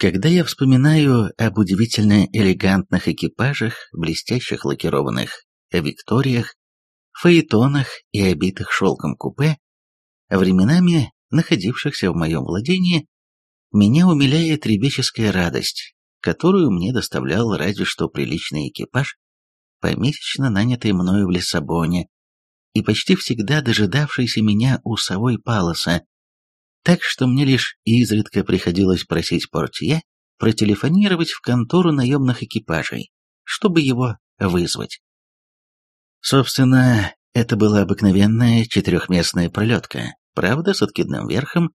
Когда я вспоминаю об удивительно элегантных экипажах, блестящих лакированных викториях, фаэтонах и обитых шелком купе, временами находившихся в моем владении, меня умиляет ребяческая радость, которую мне доставлял разве что приличный экипаж, помесячно нанятый мною в Лиссабоне, и почти всегда дожидавшийся меня у совой палоса, так что мне лишь изредка приходилось просить портье протелефонировать в контору наемных экипажей, чтобы его вызвать. Собственно, это была обыкновенная четырехместная пролетка, правда, с откидным верхом,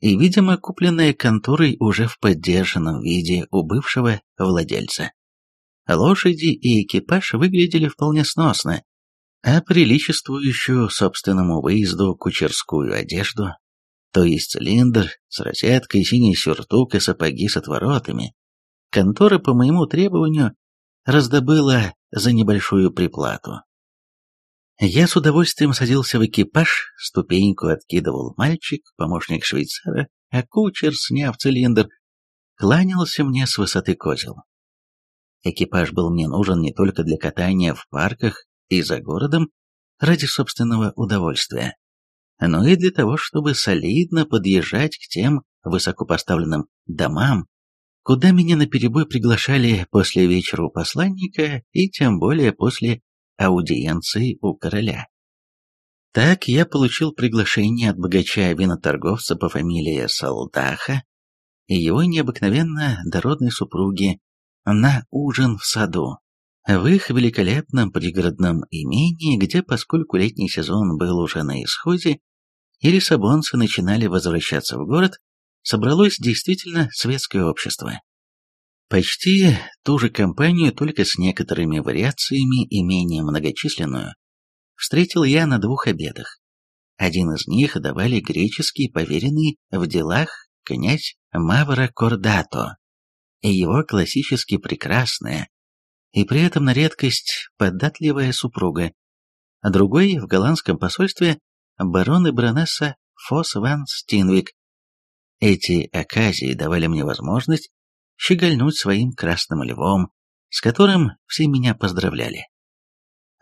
и, видимо, купленная конторой уже в поддержанном виде у бывшего владельца. Лошади и экипаж выглядели вполне сносно, а приличествующую собственному выезду кучерскую одежду, то есть цилиндр с розеткой, синий сюртук и сапоги с отворотами, контора по моему требованию раздобыла за небольшую приплату. Я с удовольствием садился в экипаж, ступеньку откидывал мальчик, помощник швейцара, а кучер, сняв цилиндр, кланялся мне с высоты козел. Экипаж был мне нужен не только для катания в парках и за городом ради собственного удовольствия, но и для того, чтобы солидно подъезжать к тем высокопоставленным домам, куда меня наперебой приглашали после вечера у посланника и тем более после аудиенции у короля. Так я получил приглашение от богача-виноторговца по фамилии Салдаха и его необыкновенно дородной супруги на ужин в саду, в их великолепном пригородном имении, где, поскольку летний сезон был уже на исходе, и лиссабонцы начинали возвращаться в город, собралось действительно светское общество. Почти ту же компанию, только с некоторыми вариациями и менее многочисленную, встретил я на двух обедах. Один из них давали греческий поверенный в делах князь Мавра Кордато и его классически прекрасная и при этом на редкость податливая супруга, а другой в голландском посольстве барон и баронесса Фос ван Стинвик. Эти оказии давали мне возможность щегольнуть своим красным львом, с которым все меня поздравляли.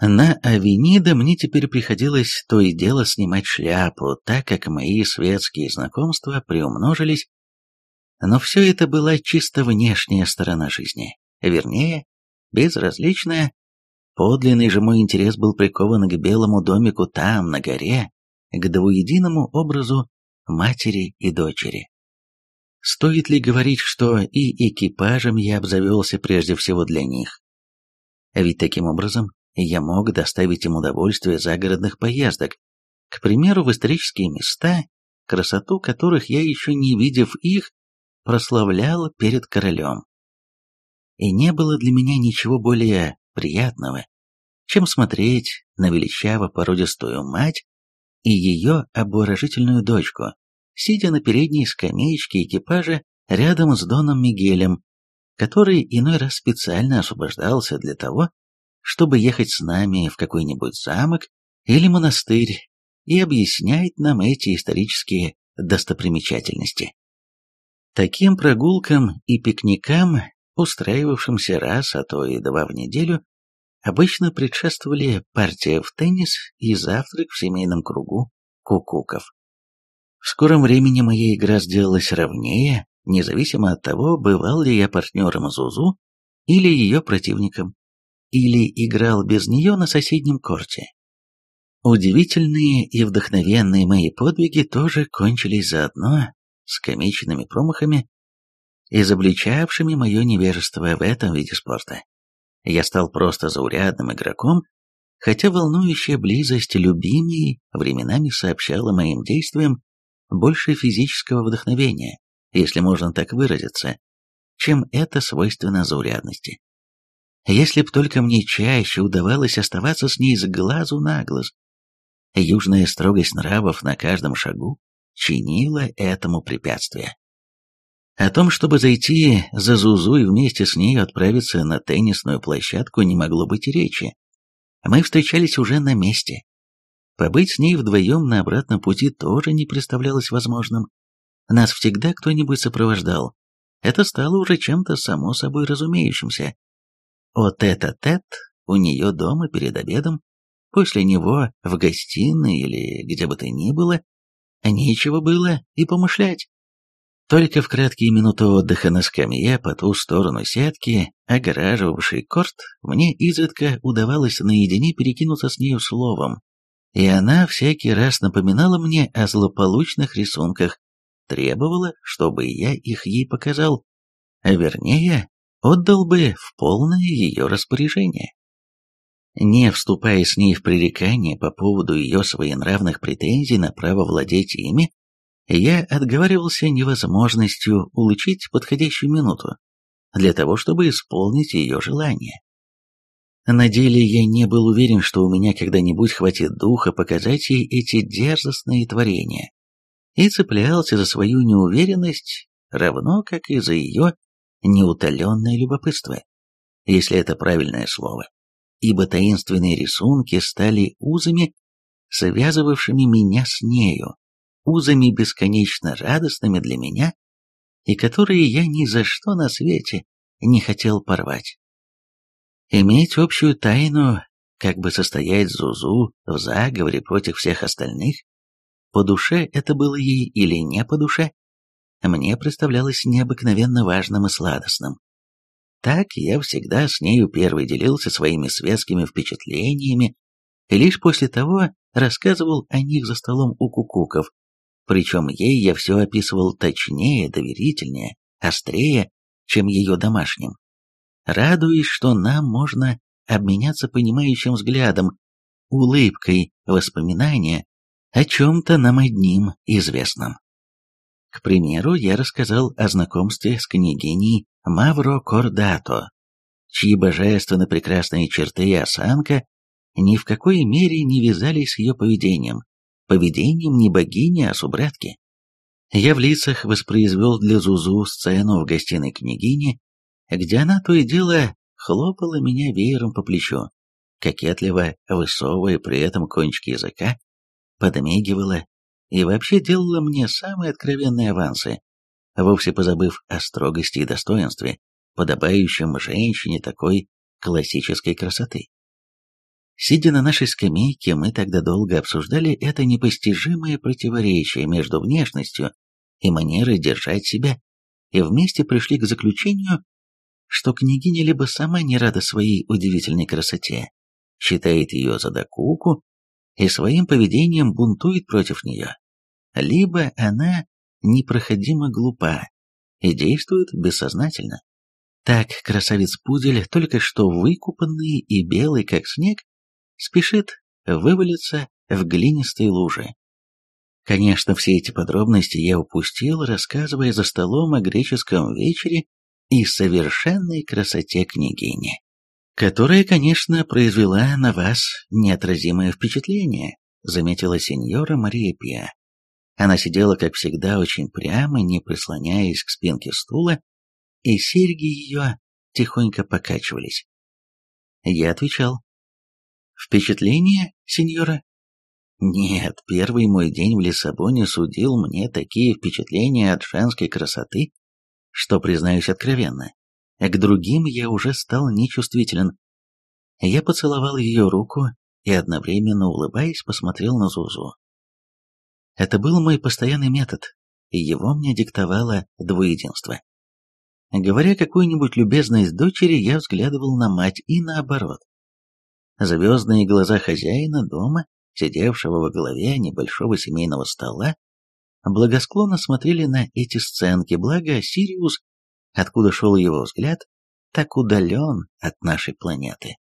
На Авенида мне теперь приходилось то и дело снимать шляпу, так как мои светские знакомства приумножились, но все это была чисто внешняя сторона жизни, вернее, безразличная. Подлинный же мой интерес был прикован к белому домику там, на горе, к двуединому образу матери и дочери. Стоит ли говорить, что и экипажем я обзавелся прежде всего для них? Ведь таким образом я мог доставить им удовольствие загородных поездок, к примеру, в исторические места, красоту которых я еще не видев их, прославлял перед королем. И не было для меня ничего более приятного, чем смотреть на величаво породистую мать и ее обворожительную дочку, сидя на передней скамеечке экипажа рядом с Доном Мигелем, который иной раз специально освобождался для того, чтобы ехать с нами в какой-нибудь замок или монастырь и объяснять нам эти исторические достопримечательности. Таким прогулкам и пикникам, устраивавшимся раз, а то и два в неделю, обычно предшествовали партия в теннис и завтрак в семейном кругу кукуков. В скором времени моя игра сделалась ровнее, независимо от того, бывал ли я партнером Зузу или ее противником, или играл без нее на соседнем корте. Удивительные и вдохновенные мои подвиги тоже кончились заодно с комичными промахами, изобличавшими мое невежество в этом виде спорта. Я стал просто заурядным игроком, хотя волнующая близость любимой временами сообщала моим действиям больше физического вдохновения, если можно так выразиться, чем это свойственно заурядности. Если б только мне чаще удавалось оставаться с ней с глазу на глаз. Южная строгость нравов на каждом шагу чинила этому препятствие. О том, чтобы зайти за Зузу и вместе с ней отправиться на теннисную площадку, не могло быть и речи. Мы встречались уже на месте, Побыть с ней вдвоем на обратном пути тоже не представлялось возможным. Нас всегда кто-нибудь сопровождал, это стало уже чем-то само собой разумеющимся. Вот этот-тет у нее дома перед обедом, после него в гостиной или где бы то ни было, нечего было и помышлять. Только в краткие минуты отдыха на скамье по ту сторону сетки, огораживавшей корт, мне изредка удавалось наедине перекинуться с нею словом, и она всякий раз напоминала мне о злополучных рисунках, требовала, чтобы я их ей показал, а вернее, отдал бы в полное ее распоряжение. Не вступая с ней в пререкание по поводу ее своенравных претензий на право владеть ими, я отговаривался невозможностью улучить подходящую минуту для того, чтобы исполнить ее желание. На деле я не был уверен, что у меня когда-нибудь хватит духа показать ей эти дерзостные творения, и цеплялся за свою неуверенность, равно как и за ее неутоленное любопытство, если это правильное слово, ибо таинственные рисунки стали узами, связывавшими меня с нею, узами бесконечно радостными для меня, и которые я ни за что на свете не хотел порвать. Иметь общую тайну, как бы состоять Зузу в заговоре против всех остальных, по душе это было ей или не по душе, мне представлялось необыкновенно важным и сладостным. Так я всегда с нею первый делился своими светскими впечатлениями, и лишь после того рассказывал о них за столом у кукуков, причем ей я все описывал точнее, доверительнее, острее, чем ее домашним. Радуясь, что нам можно обменяться понимающим взглядом, улыбкой воспоминания о чем-то нам одним известном. К примеру, я рассказал о знакомстве с княгиней Мавро Кордато, чьи божественно прекрасные черты и осанка ни в какой мере не вязались с ее поведением, поведением не богини, а субратки. Я в лицах воспроизвел для Зузу сцену в гостиной княгини, где она то и дело хлопала меня веером по плечу, кокетливо высовывая при этом кончики языка, подмигивала и вообще делала мне самые откровенные авансы, вовсе позабыв о строгости и достоинстве, подобающем женщине такой классической красоты. Сидя на нашей скамейке, мы тогда долго обсуждали это непостижимое противоречие между внешностью и манерой держать себя, и вместе пришли к заключению, что княгиня либо сама не рада своей удивительной красоте, считает ее за докуку и своим поведением бунтует против нее, либо она непроходимо глупа и действует бессознательно. Так красавец-пудель, только что выкупанный и белый как снег, спешит вывалиться в глинистые лужи. Конечно, все эти подробности я упустил, рассказывая за столом о греческом вечере и совершенной красоте княгини, которая, конечно, произвела на вас неотразимое впечатление, заметила сеньора Мария Пиа. Она сидела, как всегда, очень прямо, не прислоняясь к спинке стула, и серьги ее тихонько покачивались. Я отвечал, Впечатление, сеньора? Нет, первый мой день в Лиссабоне судил мне такие впечатления от женской красоты, что, признаюсь откровенно, к другим я уже стал нечувствителен. Я поцеловал ее руку и одновременно, улыбаясь, посмотрел на Зузу. Это был мой постоянный метод, и его мне диктовало двуединство. Говоря какую-нибудь любезность дочери, я взглядывал на мать и наоборот. Звездные глаза хозяина дома, сидевшего во главе небольшого семейного стола, благосклонно смотрели на эти сценки, благо Сириус, откуда шел его взгляд, так удален от нашей планеты.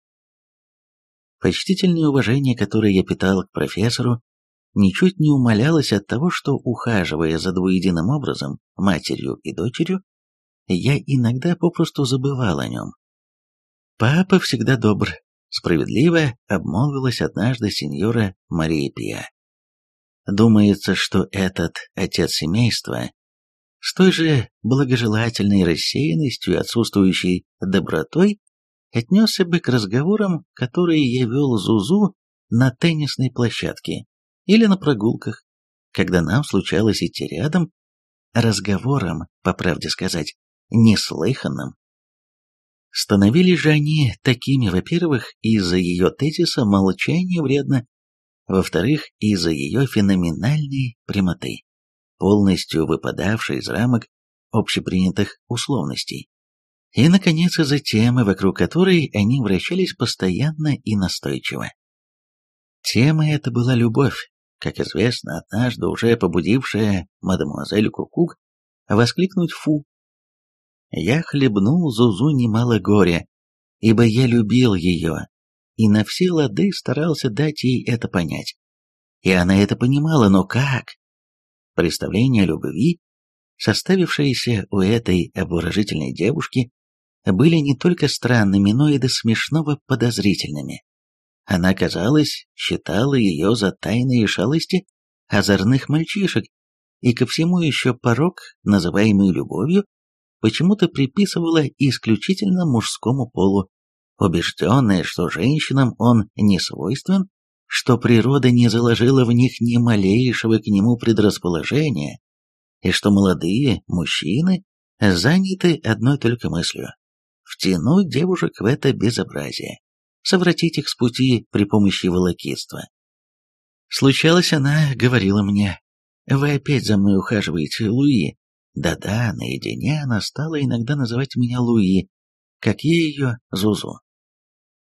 Почтительное уважение, которое я питал к профессору, ничуть не умалялось от того, что, ухаживая за двуединым образом, матерью и дочерью, я иногда попросту забывал о нем. Папа всегда добр, Справедливо обмолвилась однажды сеньора Мария Пия. Думается, что этот отец семейства с той же благожелательной рассеянностью и отсутствующей добротой отнесся бы к разговорам, которые я вел Зузу на теннисной площадке или на прогулках, когда нам случалось идти рядом, разговором, по правде сказать, неслыханным. Становились же они такими, во-первых, из-за ее тезиса «молчание вредно», во-вторых, из-за ее феноменальной прямоты, полностью выпадавшей из рамок общепринятых условностей. И, наконец, из-за темы, вокруг которой они вращались постоянно и настойчиво. Тема эта была любовь, как известно, однажды уже побудившая мадемуазель Кукук воскликнуть «фу», я хлебнул Зузу немало горя, ибо я любил ее, и на все лады старался дать ей это понять. И она это понимала, но как? Представление о любви, составившееся у этой обворожительной девушки, были не только странными, но и до смешного подозрительными. Она, казалось, считала ее за тайные шалости озорных мальчишек, и ко всему еще порог, называемый любовью, почему-то приписывала исключительно мужскому полу, убежденная, что женщинам он не свойствен, что природа не заложила в них ни малейшего к нему предрасположения, и что молодые мужчины заняты одной только мыслью – втянуть девушек в это безобразие, совратить их с пути при помощи волокитства. Случалось, она говорила мне, «Вы опять за мной ухаживаете, Луи, да-да, наедине она стала иногда называть меня Луи, как я ее Зузу.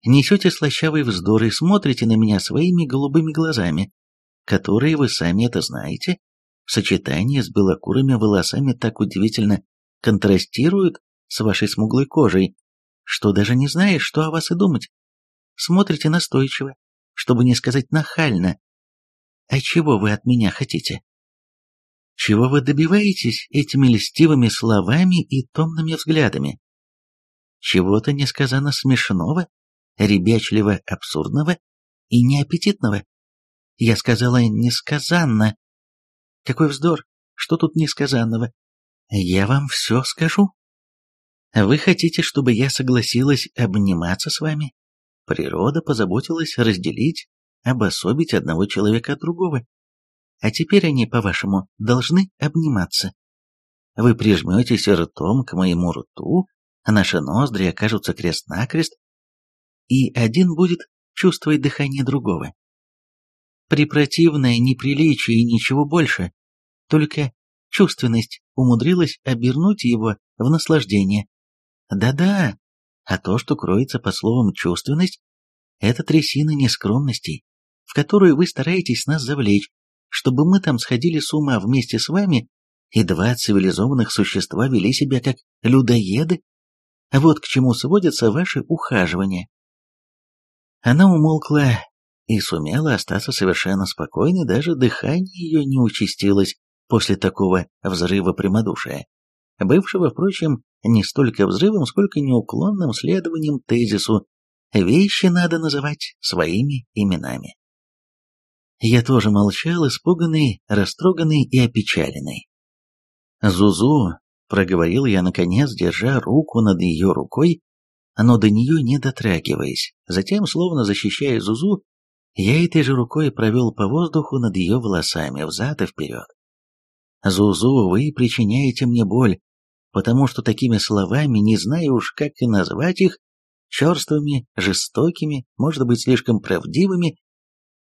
Несете слащавый вздор и смотрите на меня своими голубыми глазами, которые, вы сами это знаете, в сочетании с белокурыми волосами так удивительно контрастируют с вашей смуглой кожей, что даже не знаешь, что о вас и думать. Смотрите настойчиво, чтобы не сказать нахально. А чего вы от меня хотите? Чего вы добиваетесь этими льстивыми словами и томными взглядами? Чего-то несказанно смешного, ребячливо абсурдного и неаппетитного? Я сказала несказанно. Какой вздор, что тут несказанного? Я вам все скажу. Вы хотите, чтобы я согласилась обниматься с вами? Природа позаботилась разделить, обособить одного человека от другого а теперь они, по-вашему, должны обниматься. Вы прижметесь ртом к моему рту, а наши ноздри окажутся крест-накрест, и один будет чувствовать дыхание другого. Препротивное неприличие и ничего больше, только чувственность умудрилась обернуть его в наслаждение. Да-да, а то, что кроется под словом «чувственность», это трясина нескромностей, в которую вы стараетесь нас завлечь, чтобы мы там сходили с ума вместе с вами, и два цивилизованных существа вели себя как людоеды? Вот к чему сводятся ваши ухаживания. Она умолкла и сумела остаться совершенно спокойной, даже дыхание ее не участилось после такого взрыва прямодушия, бывшего, впрочем, не столько взрывом, сколько неуклонным следованием тезису «вещи надо называть своими именами». Я тоже молчал, испуганный, растроганный и опечаленный. «Зузу», — проговорил я наконец, держа руку над ее рукой, но до нее не дотрагиваясь. Затем, словно защищая Зузу, я этой же рукой провел по воздуху над ее волосами, взад и вперед. «Зузу, вы причиняете мне боль, потому что такими словами, не знаю уж, как и назвать их, черствыми, жестокими, может быть, слишком правдивыми,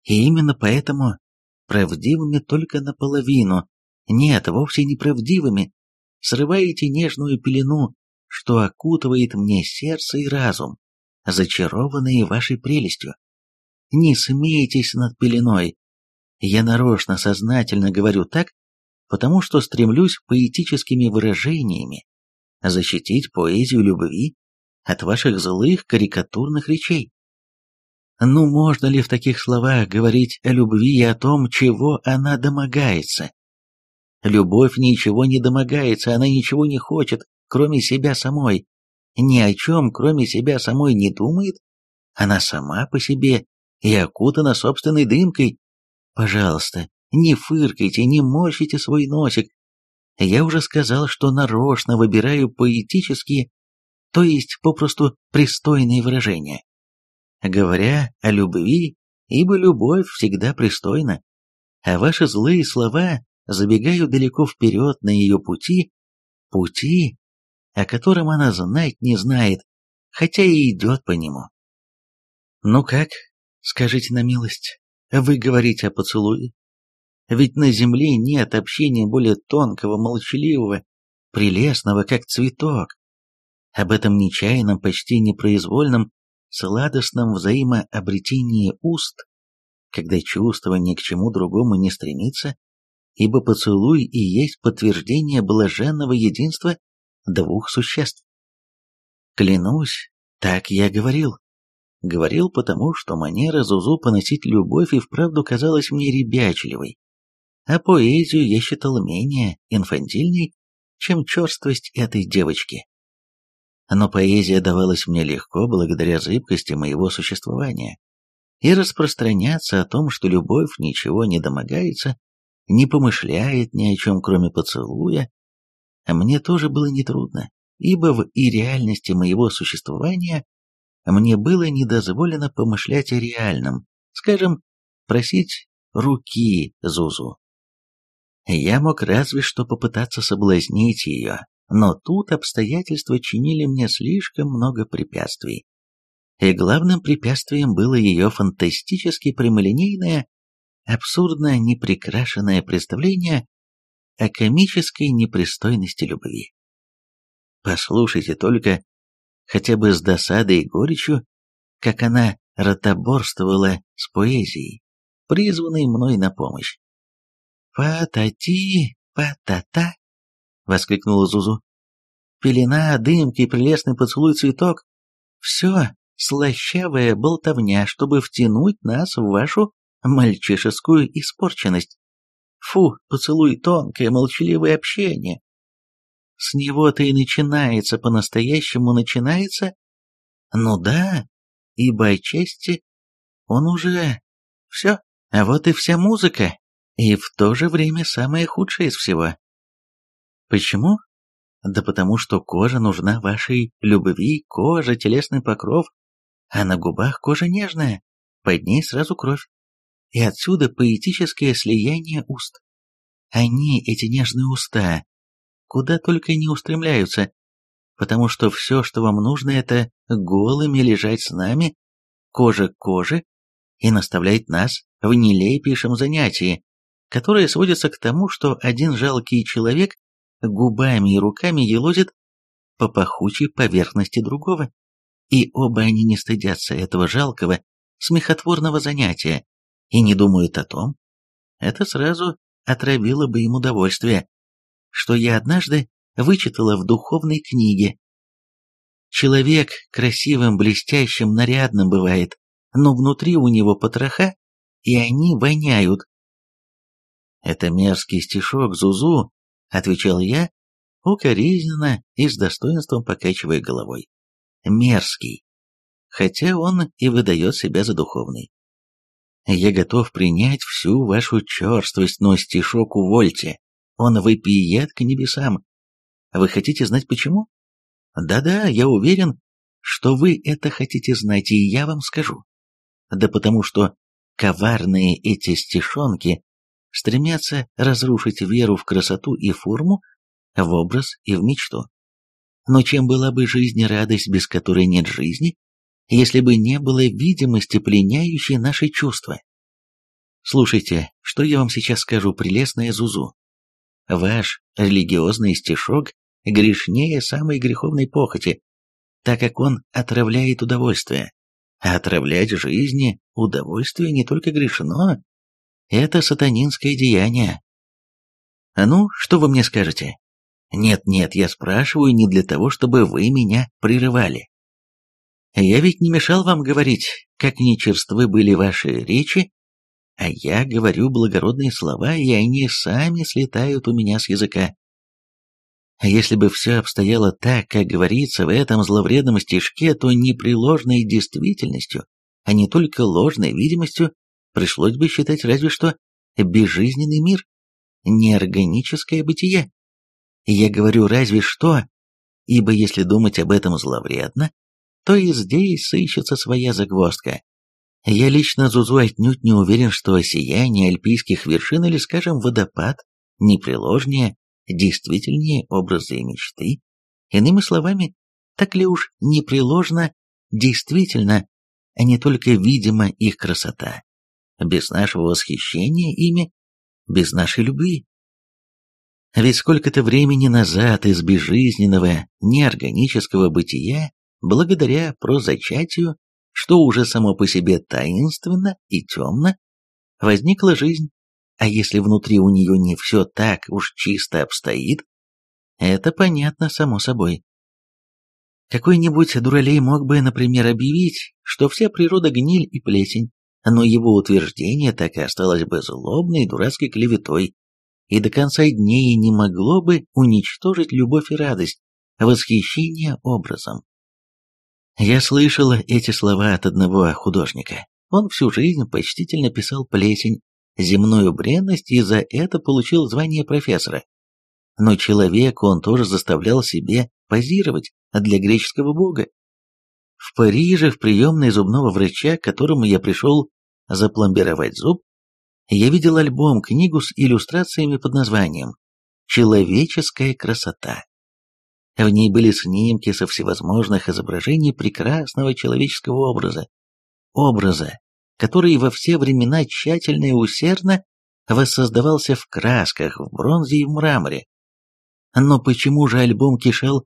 и именно поэтому правдивыми только наполовину, нет, вовсе не правдивыми, срываете нежную пелену, что окутывает мне сердце и разум, зачарованные вашей прелестью. Не смейтесь над пеленой. Я нарочно, сознательно говорю так, потому что стремлюсь поэтическими выражениями защитить поэзию любви от ваших злых карикатурных речей. Ну, можно ли в таких словах говорить о любви и о том, чего она домогается? Любовь ничего не домогается, она ничего не хочет, кроме себя самой. Ни о чем, кроме себя самой, не думает. Она сама по себе и окутана собственной дымкой. Пожалуйста, не фыркайте, не морщите свой носик. Я уже сказал, что нарочно выбираю поэтические, то есть попросту пристойные выражения говоря о любви, ибо любовь всегда пристойна, а ваши злые слова забегают далеко вперед на ее пути, пути, о котором она знать не знает, хотя и идет по нему. Ну как, скажите на милость, вы говорите о поцелуе? Ведь на земле нет общения более тонкого, молчаливого, прелестного, как цветок. Об этом нечаянном, почти непроизвольном, сладостном взаимообретении уст, когда чувство ни к чему другому не стремится, ибо поцелуй и есть подтверждение блаженного единства двух существ. Клянусь, так я говорил. Говорил потому, что манера Зузу поносить любовь и вправду казалась мне ребячливой, а поэзию я считал менее инфантильной, чем черствость этой девочки. Но поэзия давалась мне легко благодаря зыбкости моего существования, и распространяться о том, что любовь ничего не домогается, не помышляет ни о чем, кроме поцелуя, мне тоже было нетрудно, ибо в и реальности моего существования мне было недозволено помышлять о реальном, скажем, просить руки Зузу. Я мог разве что попытаться соблазнить ее, но тут обстоятельства чинили мне слишком много препятствий. И главным препятствием было ее фантастически прямолинейное, абсурдно неприкрашенное представление о комической непристойности любви. Послушайте только, хотя бы с досадой и горечью, как она ротоборствовала с поэзией, призванной мной на помощь. «Па-та-ти, па-та-та!» — воскликнула Зузу. «Пелена, дымки, прелестный поцелуй, цветок — все слащавая болтовня, чтобы втянуть нас в вашу мальчишескую испорченность. Фу, поцелуй тонкое, молчаливое общение. С него-то и начинается, по-настоящему начинается. Ну да, ибо отчасти он уже... Все, а вот и вся музыка, и в то же время самое худшее из всего. Почему? Да потому что кожа нужна вашей любви, кожа, телесный покров, а на губах кожа нежная, под ней сразу кровь. И отсюда поэтическое слияние уст. Они, эти нежные уста, куда только не устремляются, потому что все, что вам нужно, это голыми лежать с нами, кожа к коже, и наставлять нас в нелепейшем занятии, которое сводится к тому, что один жалкий человек губами и руками елозит по пахучей поверхности другого, и оба они не стыдятся этого жалкого, смехотворного занятия и не думают о том, это сразу отравило бы им удовольствие, что я однажды вычитала в духовной книге. Человек красивым, блестящим, нарядным бывает, но внутри у него потроха, и они воняют. «Это мерзкий стишок, Зузу», — отвечал я, укоризненно и с достоинством покачивая головой. «Мерзкий, хотя он и выдает себя за духовный. Я готов принять всю вашу черствость, но стишок увольте. Он выпиет к небесам. Вы хотите знать почему? Да-да, я уверен, что вы это хотите знать, и я вам скажу. Да потому что коварные эти стишонки стремятся разрушить веру в красоту и форму, в образ и в мечту. Но чем была бы жизнь и радость, без которой нет жизни, если бы не было видимости, пленяющей наши чувства. Слушайте, что я вам сейчас скажу, прелестная Зузу. Ваш религиозный стишок грешнее самой греховной похоти, так как он отравляет удовольствие. А отравлять жизни удовольствие не только грешно, это сатанинское деяние. А ну, что вы мне скажете? Нет-нет, я спрашиваю не для того, чтобы вы меня прерывали. Я ведь не мешал вам говорить, как нечерствы были ваши речи, а я говорю благородные слова, и они сами слетают у меня с языка. А если бы все обстояло так, как говорится в этом зловредном стишке, то непреложной действительностью, а не только ложной видимостью, пришлось бы считать разве что безжизненный мир, неорганическое бытие. Я говорю разве что, ибо если думать об этом зловредно, то и здесь сыщется своя загвоздка. Я лично, Зузу, отнюдь не уверен, что сияние альпийских вершин или, скажем, водопад непреложнее, действительнее образы и мечты, Иными словами, так ли уж непреложно, действительно, а не только видима их красота, без нашего восхищения ими, без нашей любви. Ведь сколько-то времени назад из безжизненного, неорганического бытия, благодаря прозачатию, что уже само по себе таинственно и темно, возникла жизнь, а если внутри у нее не все так уж чисто обстоит, это понятно само собой. Какой-нибудь дуралей мог бы, например, объявить, что вся природа гниль и плесень, но его утверждение так и осталось бы злобной дурацкой клеветой, и до конца дней не могло бы уничтожить любовь и радость, восхищение образом. Я слышал эти слова от одного художника. Он всю жизнь почтительно писал плесень, земную бренность и за это получил звание профессора. Но человека он тоже заставлял себе позировать для греческого бога. В Париже в приемной зубного врача, к которому я пришел запломбировать зуб, я видел альбом, книгу с иллюстрациями под названием «Человеческая красота». В ней были снимки со всевозможных изображений прекрасного человеческого образа. Образа, который во все времена тщательно и усердно воссоздавался в красках, в бронзе и в мраморе. Но почему же альбом кишел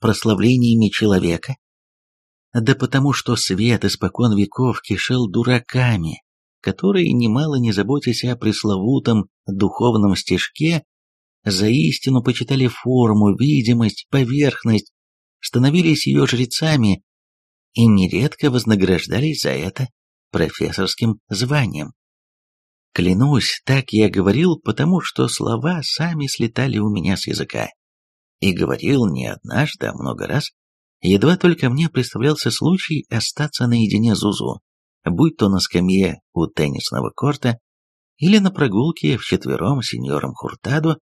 прославлениями человека? Да потому что свет испокон веков кишел дураками, которые, немало не заботясь о пресловутом духовном стежке, за истину почитали форму, видимость, поверхность, становились ее жрецами и нередко вознаграждались за это профессорским званием. Клянусь, так я говорил, потому что слова сами слетали у меня с языка. И говорил не однажды, а много раз. Едва только мне представлялся случай остаться наедине с Зузу, будь то на скамье у теннисного корта или на прогулке вчетвером с сеньором Хуртадо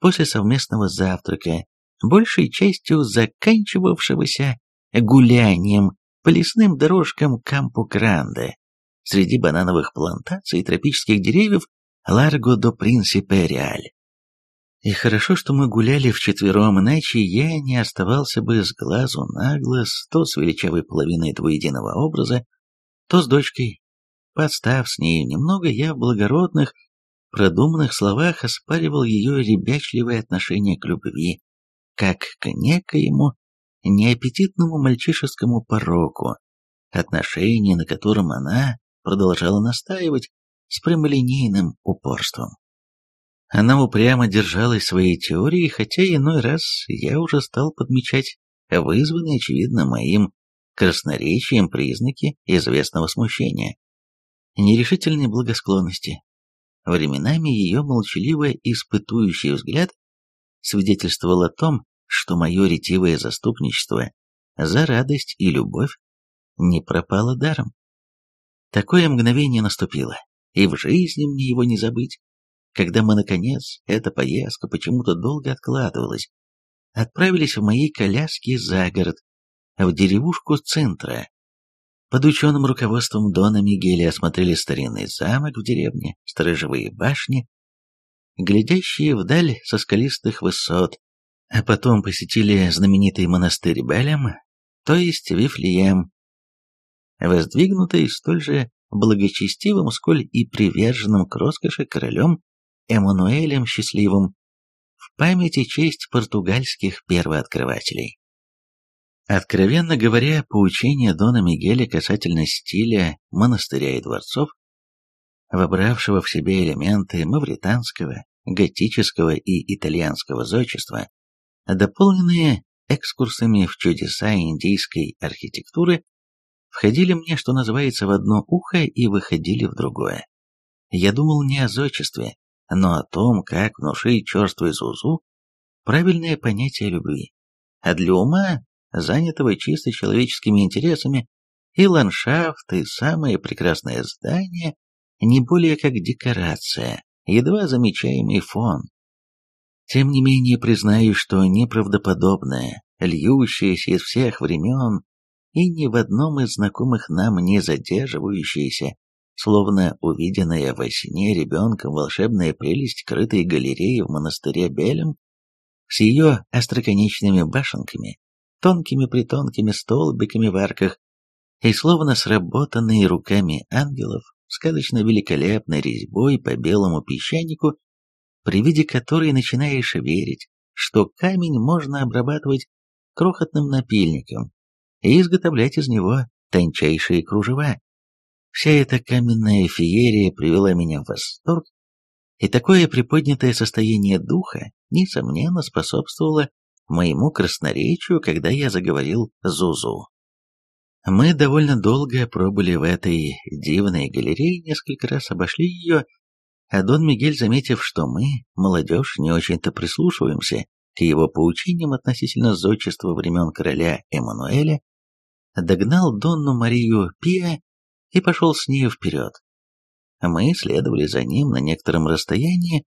после совместного завтрака, большей частью заканчивавшегося гулянием по лесным дорожкам Кампу-Гранде среди банановых плантаций и тропических деревьев Ларго до Принципе Реаль. И хорошо, что мы гуляли вчетвером, иначе я не оставался бы с глазу на глаз то с величавой половиной двуединого образа, то с дочкой. Подстав с ней немного, я в благородных, продуманных словах оспаривал ее ребячливое отношение к любви, как к некоему неаппетитному мальчишескому пороку, отношение, на котором она продолжала настаивать с прямолинейным упорством. Она упрямо держалась своей теории, хотя иной раз я уже стал подмечать вызванные, очевидно, моим красноречием признаки известного смущения, нерешительной благосклонности, Временами ее молчаливый испытующий взгляд свидетельствовал о том, что мое ретивое заступничество за радость и любовь не пропало даром. Такое мгновение наступило, и в жизни мне его не забыть, когда мы, наконец, эта поездка почему-то долго откладывалась, отправились в моей коляске за город, в деревушку центра, под ученым руководством Дона Мигеля осмотрели старинный замок в деревне, сторожевые башни, глядящие вдаль со скалистых высот, а потом посетили знаменитый монастырь Белем, то есть Вифлеем, воздвигнутый столь же благочестивым, сколь и приверженным к роскоши королем Эммануэлем Счастливым в память и честь португальских первооткрывателей. Откровенно говоря, поучение Дона Мигеля касательно стиля монастыря и дворцов, вобравшего в себе элементы мавританского, готического и итальянского зодчества, дополненные экскурсами в чудеса индийской архитектуры, входили мне, что называется, в одно ухо и выходили в другое. Я думал не о зодчестве, но о том, как внушить черствой Зузу правильное понятие любви. А для ума занятого чисто человеческими интересами, и ландшафт, и самое прекрасное здание не более как декорация, едва замечаемый фон. Тем не менее признаю, что неправдоподобное, льющееся из всех времен и ни в одном из знакомых нам не задерживающееся, словно увиденная во сне ребенком волшебная прелесть крытой галереи в монастыре Белем, с ее остроконечными башенками, тонкими-притонкими столбиками в арках и словно сработанные руками ангелов, сказочно великолепной резьбой по белому песчанику, при виде которой начинаешь верить, что камень можно обрабатывать крохотным напильником и изготовлять из него тончайшие кружева. Вся эта каменная феерия привела меня в восторг, и такое приподнятое состояние духа, несомненно, способствовало моему красноречию, когда я заговорил Зузу. Мы довольно долго пробыли в этой дивной галерее, несколько раз обошли ее, а Дон Мигель, заметив, что мы, молодежь, не очень-то прислушиваемся к его поучениям относительно зодчества времен короля Эммануэля, догнал Донну Марию Пиа и пошел с нею вперед. Мы следовали за ним на некотором расстоянии,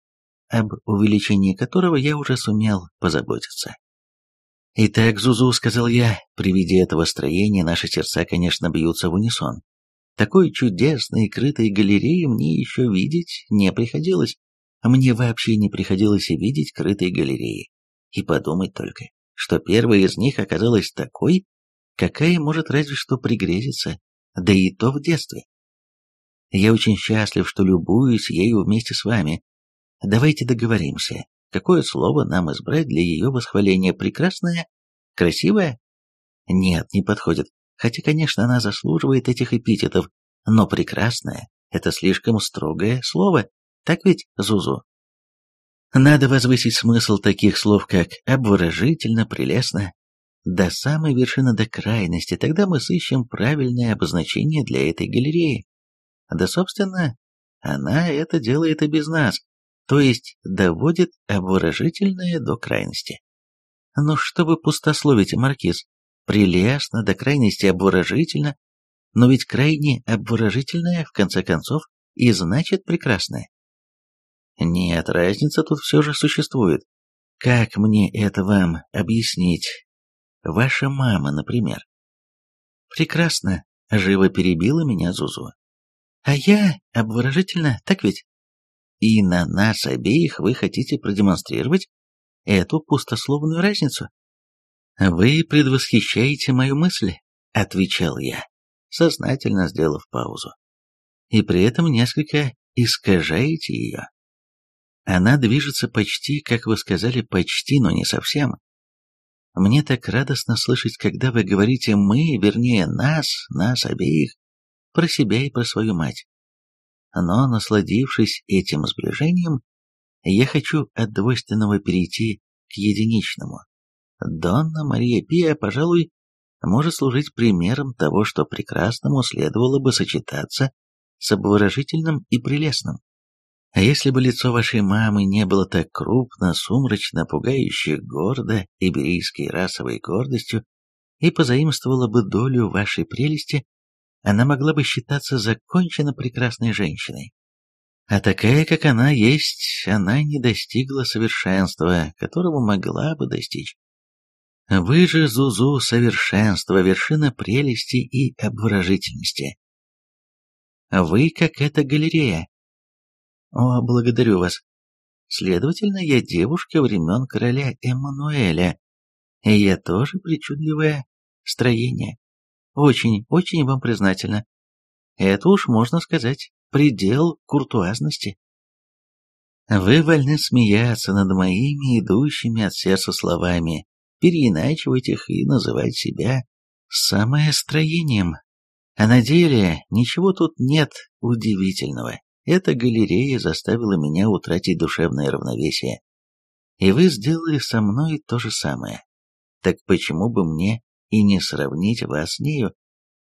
об увеличении которого я уже сумел позаботиться. «Итак, Зузу», — сказал я, — при виде этого строения наши сердца, конечно, бьются в унисон. Такой чудесной крытой галереи мне еще видеть не приходилось. Мне вообще не приходилось и видеть крытой галереи. И подумать только, что первая из них оказалась такой, какая может разве что пригрезиться, да и то в детстве. Я очень счастлив, что любуюсь ею вместе с вами. Давайте договоримся, какое слово нам избрать для ее восхваления? Прекрасное? Красивое? Нет, не подходит. Хотя, конечно, она заслуживает этих эпитетов, но прекрасное — это слишком строгое слово. Так ведь, Зузу? Надо возвысить смысл таких слов, как «обворожительно», «прелестно», до самой вершины до крайности, тогда мы сыщем правильное обозначение для этой галереи. Да, собственно, она это делает и без нас, то есть доводит обворожительное до крайности. Ну что вы пустословите, Маркиз? Прелестно, до крайности обворожительно, но ведь крайне обворожительное, в конце концов, и значит прекрасное. Нет, разница тут все же существует. Как мне это вам объяснить? Ваша мама, например. Прекрасно, живо перебила меня Зузу. А я обворожительно, так ведь? И на нас обеих вы хотите продемонстрировать эту пустословную разницу? Вы предвосхищаете мою мысль, отвечал я, сознательно сделав паузу. И при этом несколько искажаете ее. Она движется почти, как вы сказали, почти, но не совсем. Мне так радостно слышать, когда вы говорите «мы», вернее, «нас», «нас обеих», про себя и про свою мать. Но, насладившись этим сближением, я хочу от двойственного перейти к единичному. Донна Мария Пия, пожалуй, может служить примером того, что прекрасному следовало бы сочетаться с обворожительным и прелестным. А если бы лицо вашей мамы не было так крупно, сумрачно, пугающе гордо иберийской расовой гордостью и позаимствовало бы долю вашей прелести, она могла бы считаться законченно прекрасной женщиной. А такая, как она есть, она не достигла совершенства, которого могла бы достичь. Вы же, Зузу, совершенство, вершина прелести и обворожительности. Вы, как эта галерея, о, благодарю вас. Следовательно, я девушка времен короля Эммануэля. И я тоже причудливое строение. Очень, очень вам признательна. Это уж, можно сказать, предел куртуазности. Вы вольны смеяться над моими идущими от сердца словами, переиначивать их и называть себя самое строением. А на деле ничего тут нет удивительного. Эта галерея заставила меня утратить душевное равновесие. И вы сделали со мной то же самое. Так почему бы мне и не сравнить вас с нею?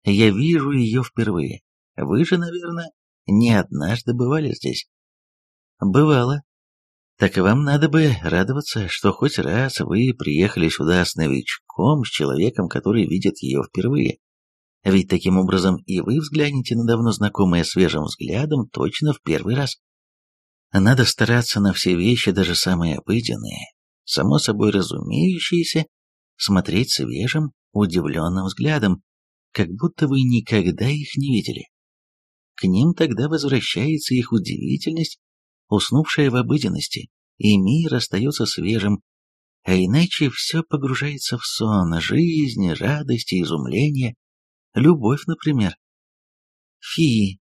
Я вижу ее впервые. Вы же, наверное, не однажды бывали здесь. Бывало. Так вам надо бы радоваться, что хоть раз вы приехали сюда с новичком, с человеком, который видит ее впервые. Ведь таким образом и вы взглянете на давно знакомое свежим взглядом точно в первый раз. Надо стараться на все вещи, даже самые обыденные, само собой разумеющиеся, смотреть свежим, удивленным взглядом, как будто вы никогда их не видели. К ним тогда возвращается их удивительность, уснувшая в обыденности, и мир остается свежим, а иначе все погружается в сон, жизнь, радость и изумление. Любовь, например. Фи,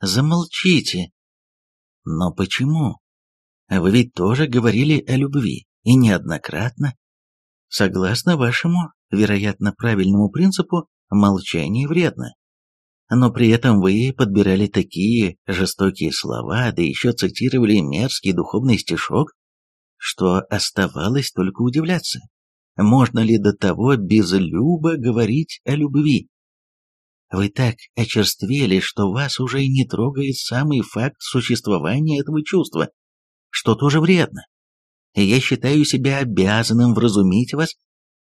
замолчите. Но почему? Вы ведь тоже говорили о любви, и неоднократно. Согласно вашему, вероятно, правильному принципу, молчание вредно. Но при этом вы подбирали такие жестокие слова, да еще цитировали мерзкий духовный стишок, что оставалось только удивляться. Можно ли до того безлюбо говорить о любви? Вы так очерствели, что вас уже не трогает самый факт существования этого чувства, что тоже вредно. И я считаю себя обязанным вразумить вас,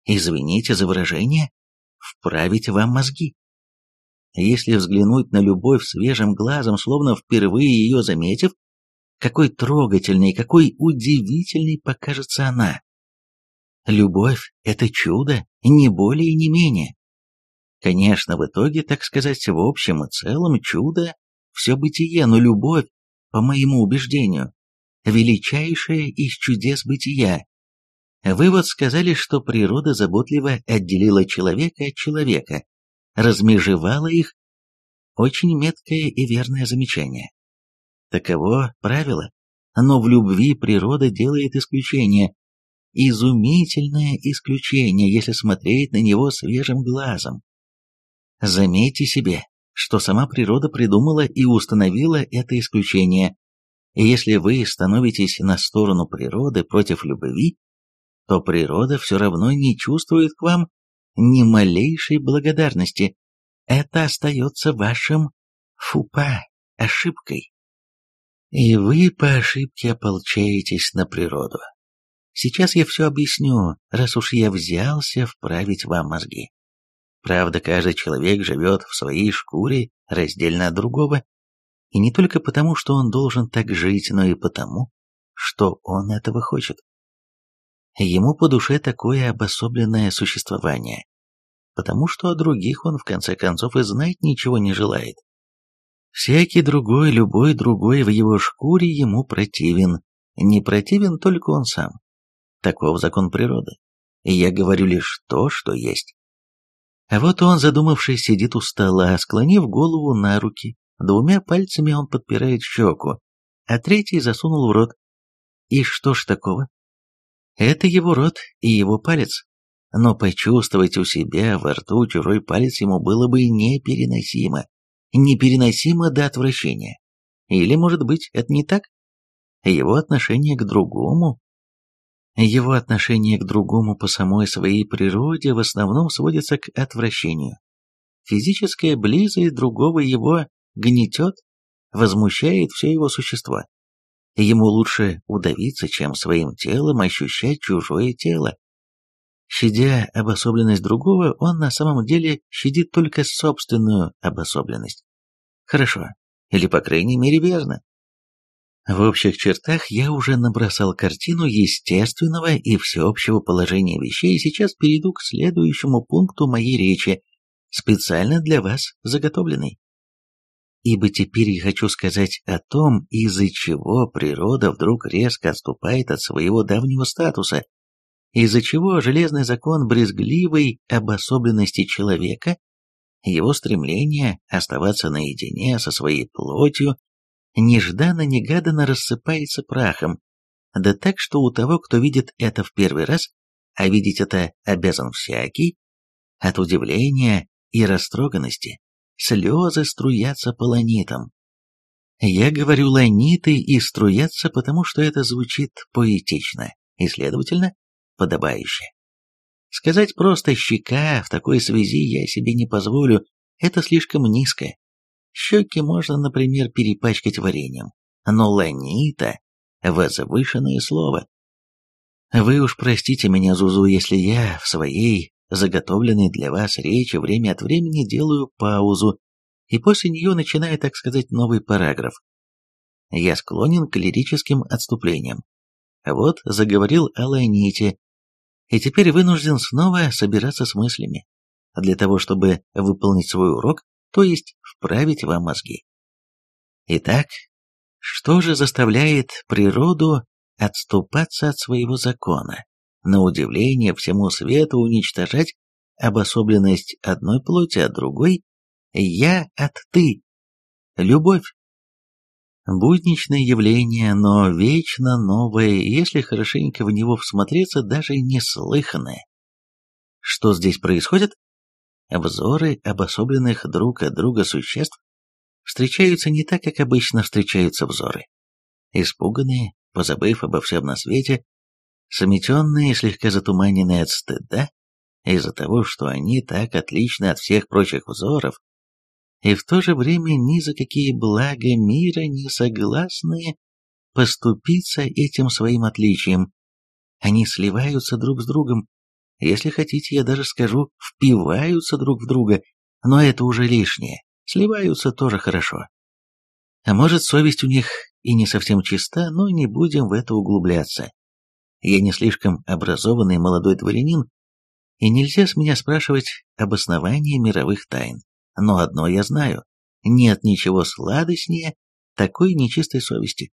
извините за выражение, вправить вам мозги. Если взглянуть на любовь свежим глазом, словно впервые ее заметив, какой трогательной, какой удивительной покажется она. Любовь — это чудо, не более и не менее. Конечно, в итоге, так сказать, в общем и целом чудо — все бытие, но любовь, по моему убеждению, величайшее из чудес бытия. Вы вот сказали, что природа заботливо отделила человека от человека, размежевала их. Очень меткое и верное замечание. Таково правило, но в любви природа делает исключение. Изумительное исключение, если смотреть на него свежим глазом. Заметьте себе, что сама природа придумала и установила это исключение. И если вы становитесь на сторону природы против любви, то природа все равно не чувствует к вам ни малейшей благодарности. Это остается вашим фупа, ошибкой. И вы по ошибке ополчаетесь на природу. Сейчас я все объясню, раз уж я взялся вправить вам мозги. Правда, каждый человек живет в своей шкуре раздельно от другого, и не только потому, что он должен так жить, но и потому, что он этого хочет. Ему по душе такое обособленное существование, потому что о других он в конце концов и знать ничего не желает. Всякий другой, любой другой в его шкуре ему противен. Не противен только он сам. Таков закон природы. И я говорю лишь то, что есть. А вот он, задумавшись, сидит у стола, склонив голову на руки. Двумя пальцами он подпирает щеку, а третий засунул в рот. И что ж такого? Это его рот и его палец. Но почувствовать у себя во рту чужой палец ему было бы непереносимо непереносимо до отвращения. Или, может быть, это не так? Его отношение к другому... Его отношение к другому по самой своей природе в основном сводится к отвращению. Физическая близость другого его гнетет, возмущает все его существо. Ему лучше удавиться, чем своим телом ощущать чужое тело. Щадя обособленность другого, он на самом деле щадит только собственную обособленность. Хорошо, или по крайней мере верно. В общих чертах я уже набросал картину естественного и всеобщего положения вещей, и сейчас перейду к следующему пункту моей речи, специально для вас заготовленной. Ибо теперь я хочу сказать о том, из-за чего природа вдруг резко отступает от своего давнего статуса, из-за чего железный закон брезгливой обособленности человека его стремление оставаться наедине со своей плотью нежданно-негаданно рассыпается прахом, да так, что у того, кто видит это в первый раз, а видеть это обязан всякий, от удивления и растроганности слезы струятся по ланитам. Я говорю ланиты и струятся, потому что это звучит поэтично и, следовательно, подобающе. Сказать просто «щека» в такой связи я себе не позволю, это слишком низко. Щеки можно, например, перепачкать вареньем, но ланита — возвышенное слово. Вы уж простите меня, Зузу, если я в своей заготовленной для вас речи время от времени делаю паузу, и после нее начинаю, так сказать, новый параграф. Я склонен к лирическим отступлениям. Вот заговорил о ланите, и теперь вынужден снова собираться с мыслями, для того, чтобы выполнить свой урок, то есть вправить вам мозги. Итак, что же заставляет природу отступаться от своего закона, на удивление всему свету уничтожать обособленность одной плоти от другой, я от ты. Любовь. Будничное явление, но вечно новое, если хорошенько в него всмотреться, даже неслыханное. Что здесь происходит? Взоры обособленных друг от друга существ встречаются не так, как обычно встречаются взоры. Испуганные, позабыв обо всем на свете, сметенные слегка затуманенные от стыда, из-за того, что они так отличны от всех прочих взоров, и в то же время ни за какие блага мира не согласные поступиться этим своим отличием. Они сливаются друг с другом, если хотите, я даже скажу, впиваются друг в друга, но это уже лишнее, сливаются тоже хорошо. А может, совесть у них и не совсем чиста, но не будем в это углубляться. Я не слишком образованный молодой дворянин, и нельзя с меня спрашивать об основании мировых тайн. Но одно я знаю, нет ничего сладостнее такой нечистой совести,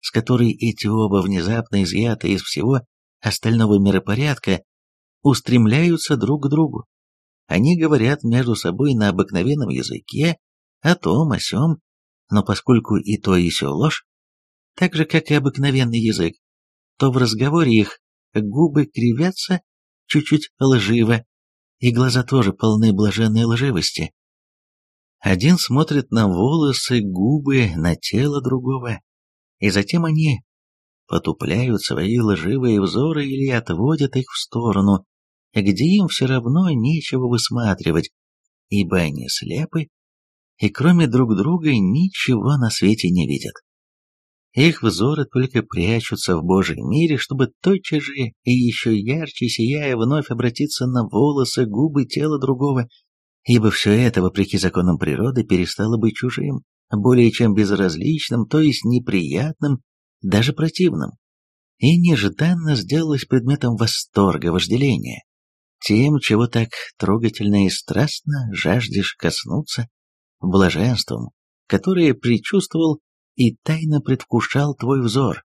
с которой эти оба внезапно изъяты из всего остального миропорядка устремляются друг к другу. Они говорят между собой на обыкновенном языке, о том, о сём, но поскольку и то, и сё ложь, так же, как и обыкновенный язык, то в разговоре их губы кривятся чуть-чуть лживо, и глаза тоже полны блаженной лживости. Один смотрит на волосы, губы, на тело другого, и затем они потупляют свои лживые взоры или отводят их в сторону, где им все равно нечего высматривать, ибо они слепы и кроме друг друга ничего на свете не видят. Их взоры только прячутся в Божьем мире, чтобы тотчас же и еще ярче сияя вновь обратиться на волосы, губы, тело другого, ибо все это, вопреки законам природы, перестало быть чужим, более чем безразличным, то есть неприятным, даже противным, и нежданно сделалось предметом восторга, вожделения, тем, чего так трогательно и страстно жаждешь коснуться, блаженством, которое предчувствовал и тайно предвкушал твой взор.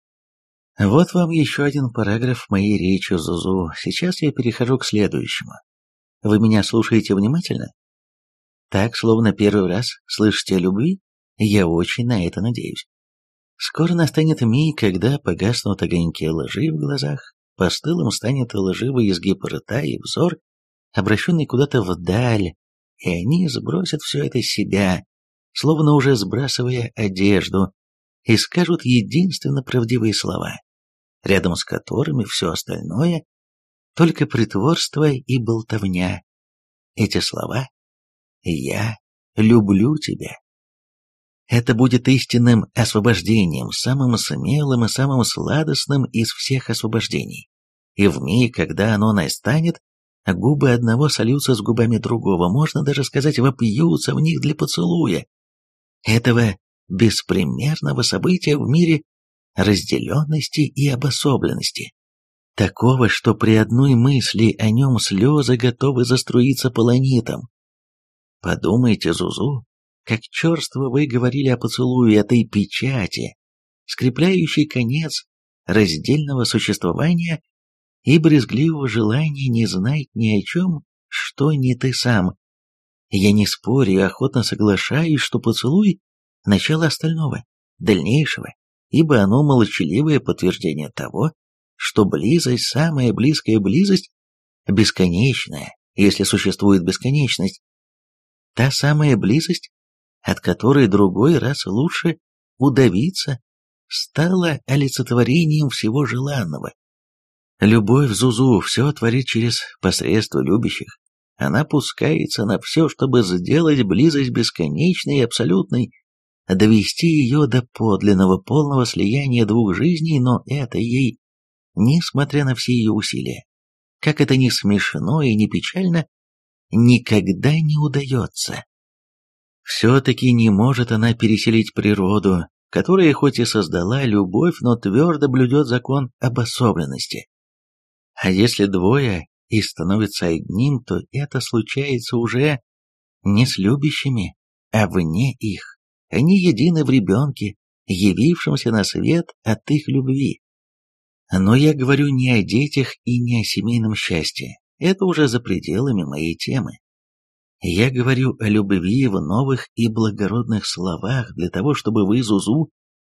Вот вам еще один параграф моей речи, Зузу. Сейчас я перехожу к следующему. Вы меня слушаете внимательно? Так, словно первый раз слышите о любви? Я очень на это надеюсь. Скоро настанет миг, когда погаснут огоньки лжи в глазах, Постылым станет лживый изгиб рта и взор, обращенный куда-то вдаль, и они сбросят все это с себя, словно уже сбрасывая одежду, и скажут единственно правдивые слова, рядом с которыми все остальное — только притворство и болтовня. Эти слова «Я люблю тебя» Это будет истинным освобождением, самым смелым и самым сладостным из всех освобождений. И в миг, когда оно настанет, губы одного сольются с губами другого, можно даже сказать, вопьются в них для поцелуя. Этого беспримерного события в мире разделенности и обособленности. Такого, что при одной мысли о нем слезы готовы заструиться полонитом. Подумайте, Зузу, как черство вы говорили о поцелуе этой печати, скрепляющей конец раздельного существования и брезгливого желания не знать ни о чем, что не ты сам. Я не спорю охотно соглашаюсь, что поцелуй — начало остального, дальнейшего, ибо оно молчаливое подтверждение того, что близость, самая близкая близость, бесконечная, если существует бесконечность. Та самая близость, от которой другой раз лучше удавиться, стала олицетворением всего желанного. Любовь Зузу все творит через посредство любящих. Она пускается на все, чтобы сделать близость бесконечной и абсолютной, довести ее до подлинного полного слияния двух жизней, но это ей, несмотря на все ее усилия, как это ни смешно и не печально, никогда не удается. Все-таки не может она переселить природу, которая хоть и создала любовь, но твердо блюдет закон обособленности. А если двое и становятся одним, то это случается уже не с любящими, а вне их. Они едины в ребенке, явившемся на свет от их любви. Но я говорю не о детях и не о семейном счастье. Это уже за пределами моей темы. Я говорю о любви в новых и благородных словах для того, чтобы вы, Зузу,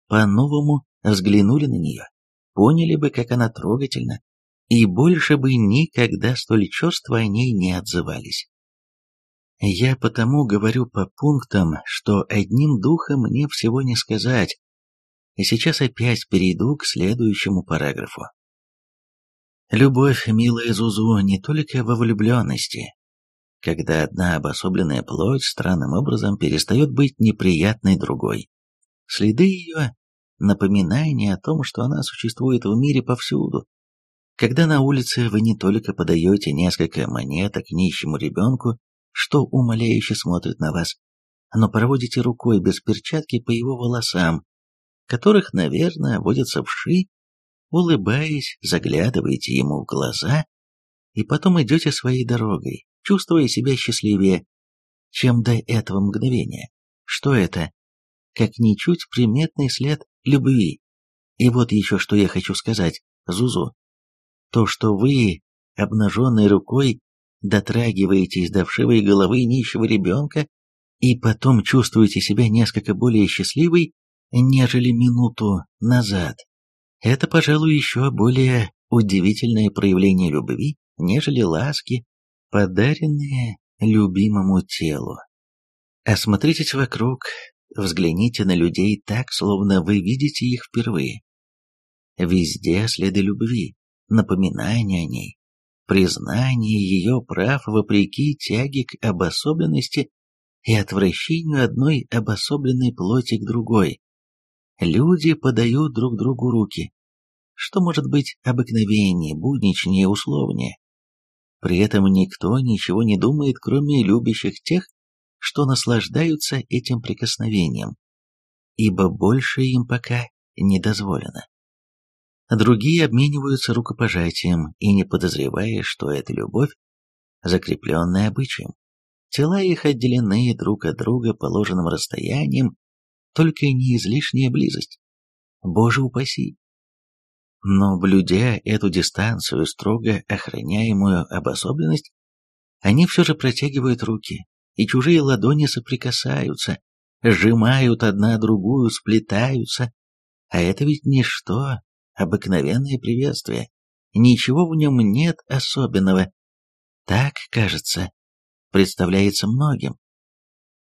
по-новому взглянули на нее, поняли бы, как она трогательна, и больше бы никогда столь чувства о ней не отзывались. Я потому говорю по пунктам, что одним духом мне всего не сказать, и сейчас опять перейду к следующему параграфу. Любовь, милая Зузу, не только во влюбленности, когда одна обособленная плоть странным образом перестает быть неприятной другой. Следы ее — напоминание о том, что она существует в мире повсюду. Когда на улице вы не только подаете несколько монеток нищему ребенку, что умоляюще смотрит на вас, но проводите рукой без перчатки по его волосам, которых, наверное, водятся вши, улыбаясь, заглядываете ему в глаза и потом идете своей дорогой, чувствуя себя счастливее, чем до этого мгновения. Что это? Как ничуть приметный след любви. И вот еще что я хочу сказать, Зузу. То, что вы, обнаженной рукой, дотрагиваетесь до вшивой головы нищего ребенка и потом чувствуете себя несколько более счастливой, нежели минуту назад. Это, пожалуй, еще более удивительное проявление любви, нежели ласки, подаренные любимому телу. Осмотритесь вокруг, взгляните на людей так, словно вы видите их впервые. Везде следы любви, напоминания о ней, признание ее прав вопреки тяге к обособленности и отвращению одной обособленной плоти к другой. Люди подают друг другу руки. Что может быть обыкновеннее, будничнее, условнее? При этом никто ничего не думает, кроме любящих тех, что наслаждаются этим прикосновением, ибо больше им пока не дозволено. Другие обмениваются рукопожатием и не подозревая, что это любовь, закрепленная обычаем. Тела их отделены друг от друга положенным расстоянием, только не излишняя близость. Боже упаси! Но, блюдя эту дистанцию, строго охраняемую обособленность, они все же протягивают руки, и чужие ладони соприкасаются, сжимают одна другую, сплетаются. А это ведь ничто, обыкновенное приветствие. Ничего в нем нет особенного. Так, кажется, представляется многим.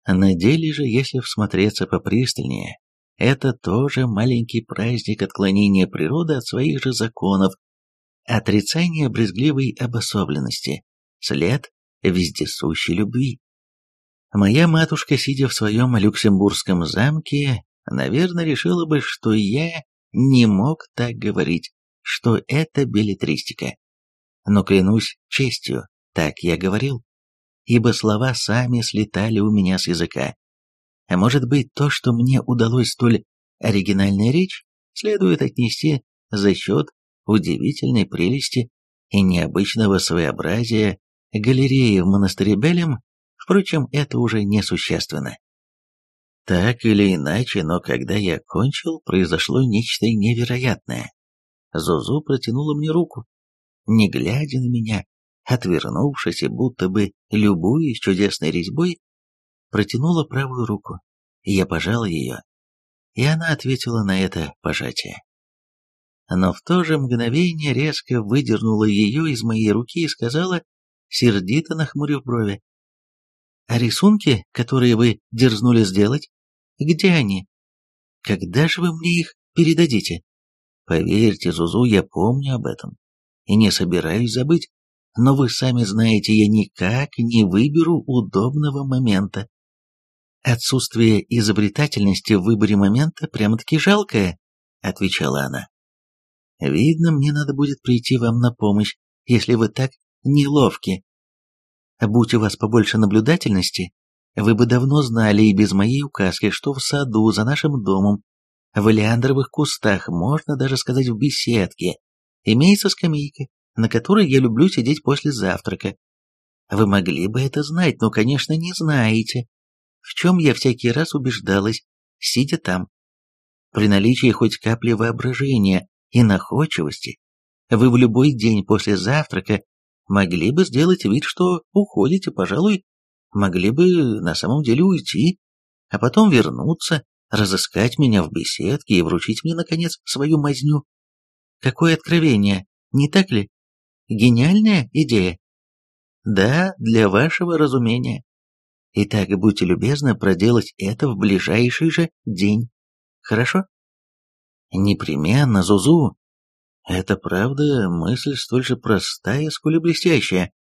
На деле же, если всмотреться попристальнее, это тоже маленький праздник отклонения природы от своих же законов, отрицание брезгливой обособленности, след вездесущей любви. Моя матушка, сидя в своем люксембургском замке, наверное, решила бы, что я не мог так говорить, что это билетристика. Но клянусь честью, так я говорил, ибо слова сами слетали у меня с языка. А может быть, то, что мне удалось столь оригинальная речь, следует отнести за счет удивительной прелести и необычного своеобразия галереи в монастыре Белем, впрочем, это уже несущественно. Так или иначе, но когда я кончил, произошло нечто невероятное. Зузу протянула мне руку. Не глядя на меня, отвернувшись и будто бы любуясь чудесной резьбой, протянула правую руку, я пожал ее, и она ответила на это пожатие. Но в то же мгновение резко выдернула ее из моей руки и сказала, сердито нахмурив брови, «А рисунки, которые вы дерзнули сделать, где они? Когда же вы мне их передадите?» Поверьте, Зузу, я помню об этом и не собираюсь забыть, но вы сами знаете, я никак не выберу удобного момента. Отсутствие изобретательности в выборе момента прямо-таки жалкое, отвечала она. Видно, мне надо будет прийти вам на помощь, если вы так неловки. Будь у вас побольше наблюдательности, вы бы давно знали и без моей указки, что в саду за нашим домом, в лиандровых кустах, можно даже сказать в беседке, имеется скамейка, на которой я люблю сидеть после завтрака. Вы могли бы это знать, но, конечно, не знаете в чем я всякий раз убеждалась, сидя там. При наличии хоть капли воображения, и находчивости, вы в любой день после завтрака могли бы сделать вид, что уходите, пожалуй, могли бы на самом деле уйти, а потом вернуться, разыскать меня в беседке и вручить мне, наконец, свою мазню. Какое откровение, не так ли? Гениальная идея? Да, для вашего разумения. Итак, будьте любезны проделать это в ближайший же день. Хорошо? Непременно, Зузу. Это правда мысль столь же простая, сколь и блестящая.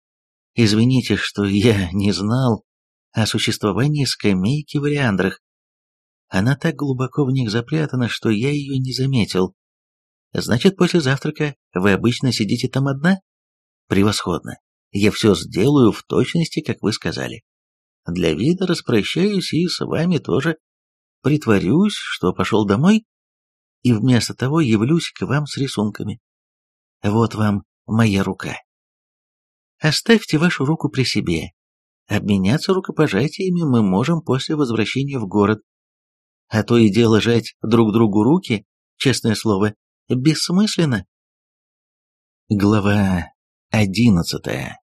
Извините, что я не знал о существовании скамейки в Ориандрах. Она так глубоко в них запрятана, что я ее не заметил. Значит, после завтрака вы обычно сидите там одна? Превосходно. Я все сделаю в точности, как вы сказали. Для вида распрощаюсь и с вами тоже. Притворюсь, что пошел домой, и вместо того явлюсь к вам с рисунками. Вот вам моя рука. Оставьте вашу руку при себе. Обменяться рукопожатиями мы можем после возвращения в город. А то и дело жать друг другу руки, честное слово, бессмысленно. Глава одиннадцатая